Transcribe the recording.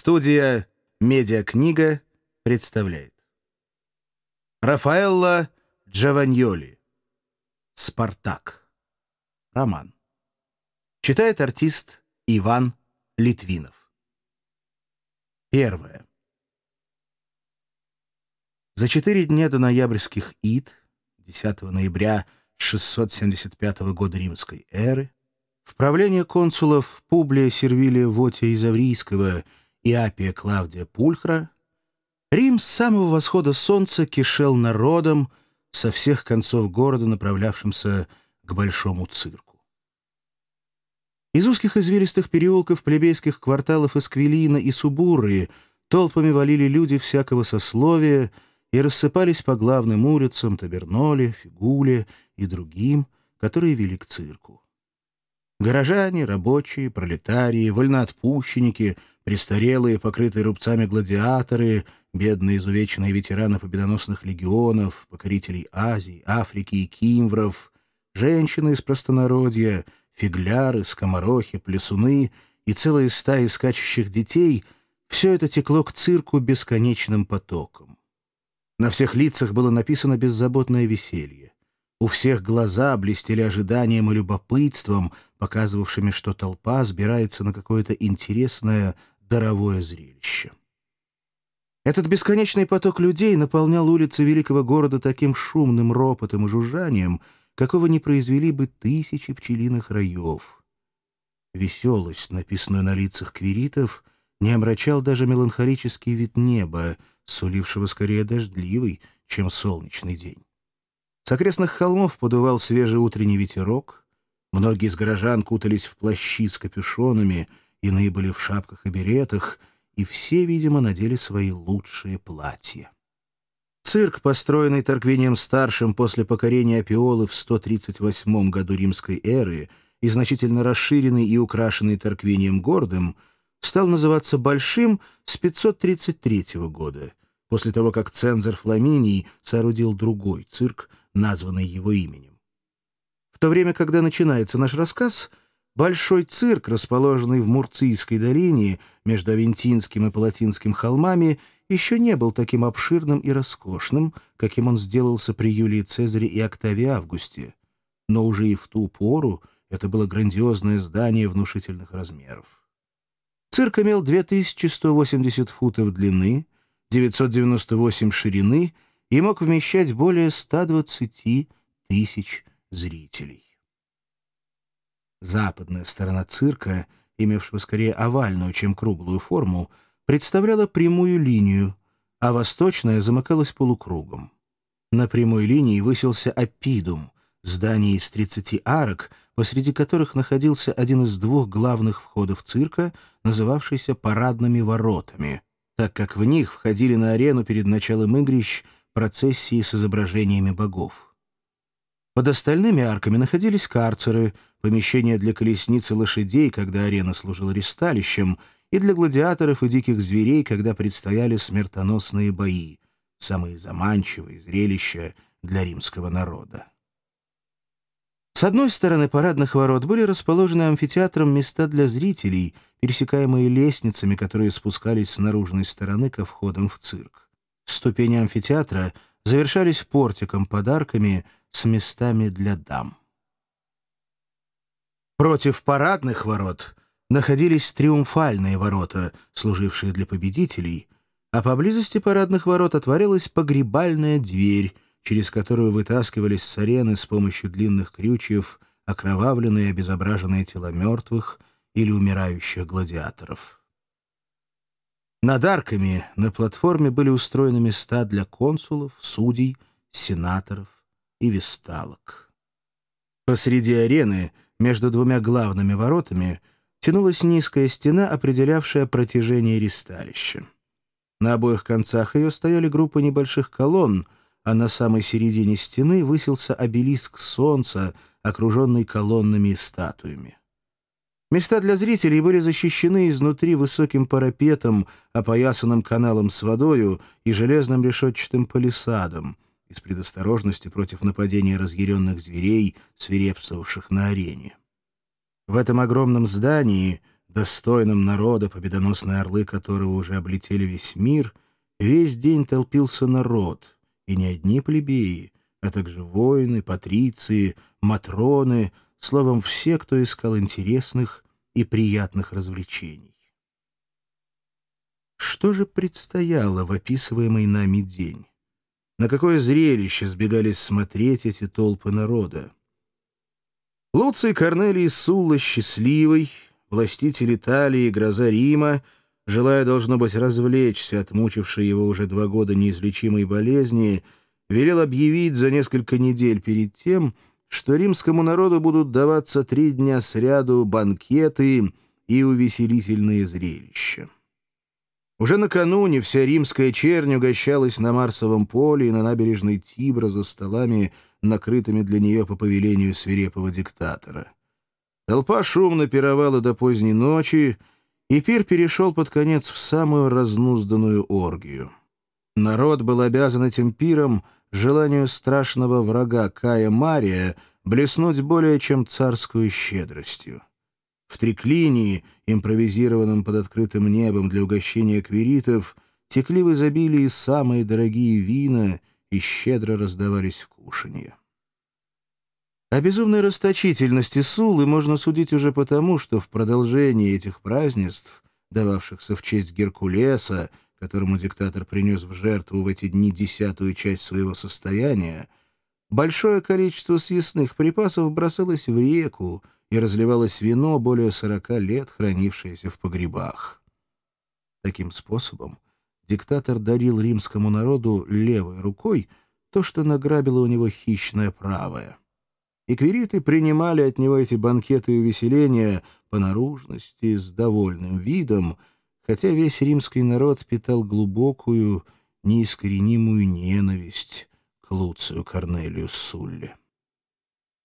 Студия «Медиакнига» представляет Рафаэлло Джованьоли «Спартак». Роман. Читает артист Иван Литвинов. Первое. За четыре дня до ноябрьских ид, 10 ноября 675 года римской эры, в правление консулов Публия Сервилия Вотия Изаврийского и Апия Клавдия Пульхра, Рим с самого восхода солнца кишел народом со всех концов города, направлявшимся к большому цирку. Из узких извилистых переулков плебейских кварталов Эсквилина и Субуррии толпами валили люди всякого сословия и рассыпались по главным улицам Таберноле, Фигуле и другим, которые вели к цирку. Горожане, рабочие, пролетарии, вольноотпущенники, престарелые, покрытые рубцами гладиаторы, бедные изувеченные ветераны победоносных легионов, покорителей Азии, Африки и Кимвров, женщины из простонародья, фигляры, скоморохи, плесуны и целые стаи скачущих детей — все это текло к цирку бесконечным потоком. На всех лицах было написано беззаботное веселье. У всех глаза блестели ожиданием и любопытством, показывавшими, что толпа сбирается на какое-то интересное даровое зрелище. Этот бесконечный поток людей наполнял улицы великого города таким шумным ропотом и жужжанием, какого не произвели бы тысячи пчелиных раев. Веселость, написанную на лицах квиритов, не омрачал даже меланхолический вид неба, сулившего скорее дождливый, чем солнечный день. С окрестных холмов подувал свежий утренний ветерок. Многие из горожан кутались в плащи с капюшонами, иные были в шапках и беретах, и все, видимо, надели свои лучшие платья. Цирк, построенный Тарквинием-старшим после покорения Апиолы в 138 году римской эры и значительно расширенный и украшенный Тарквинием гордым, стал называться «Большим» с 533 года, после того, как цензор Фламиний соорудил другой цирк, названный его именем. В то время, когда начинается наш рассказ, большой цирк, расположенный в Мурцийской долине между Авентинским и Палатинским холмами, еще не был таким обширным и роскошным, каким он сделался при Юлии Цезаре и Октаве Августе. Но уже и в ту пору это было грандиозное здание внушительных размеров. Цирк имел 2180 футов длины, 998 ширины — и мог вмещать более 120 тысяч зрителей. Западная сторона цирка, имевшего скорее овальную, чем круглую форму, представляла прямую линию, а восточная замыкалась полукругом. На прямой линии высился апидум, здание из 30 арок, посреди которых находился один из двух главных входов цирка, называвшийся парадными воротами, так как в них входили на арену перед началом игрищ процессии с изображениями богов. Под остальными арками находились карцеры, помещения для колесниц и лошадей, когда арена служила ристалищем, и для гладиаторов и диких зверей, когда предстояли смертоносные бои, самые заманчивые зрелища для римского народа. С одной стороны парадных ворот были расположены амфитеатром места для зрителей, пересекаемые лестницами, которые спускались с наружной стороны ко входам в цирк. Ступени амфитеатра завершались портиком подарками с местами для дам. Против парадных ворот находились триумфальные ворота, служившие для победителей, а поблизости парадных ворот отворилась погребальная дверь, через которую вытаскивались с арены с помощью длинных крючьев окровавленные и обезображенные тела мертвых или умирающих гладиаторов. Над арками на платформе были устроены места для консулов, судей, сенаторов и весталок. Посреди арены, между двумя главными воротами, тянулась низкая стена, определявшая протяжение ристалища. На обоих концах ее стояли группы небольших колонн, а на самой середине стены высился обелиск солнца, окруженный колоннами и статуями. Места для зрителей были защищены изнутри высоким парапетом, опоясанным каналом с водою и железным решетчатым палисадом из предосторожности против нападения разъяренных зверей, свирепствовавших на арене. В этом огромном здании, достойном народа, победоносные орлы которого уже облетели весь мир, весь день толпился народ, и не одни плебеи, а также воины, патриции, матроны, словом, все, кто искал интересных и приятных развлечений. Что же предстояло в описываемый нами день? На какое зрелище сбегались смотреть эти толпы народа? Луций Корнелий Сулла счастливый, властитель Италии, гроза Рима, желая, должно быть, развлечься от мучившей его уже два года неизлечимой болезни, велел объявить за несколько недель перед тем, что римскому народу будут даваться три дня сряду банкеты и увеселительные зрелища. Уже накануне вся римская чернь угощалась на Марсовом поле и на набережной Тибра за столами, накрытыми для нее по повелению свирепого диктатора. Толпа шумно пировала до поздней ночи, и пир перешел под конец в самую разнузданную оргию. Народ был обязан этим пиром желанию страшного врага Кая Мария блеснуть более чем царскую щедростью. В триклинии, импровизированном под открытым небом для угощения квиритов, текли в изобилии самые дорогие вина и щедро раздавались кушанья. О безумной расточительности Сулы можно судить уже потому, что в продолжении этих празднеств, дававшихся в честь Геркулеса, которому диктатор принес в жертву в эти дни десятую часть своего состояния, большое количество съестных припасов бросалось в реку, и разливалось вино, более сорока лет хранившееся в погребах. Таким способом диктатор дарил римскому народу левой рукой то, что награбило у него хищное правое. И квириты принимали от него эти банкеты и увеселения по наружности, с довольным видом, хотя весь римский народ питал глубокую, неискоренимую ненависть к Луцию Корнелию Сулле.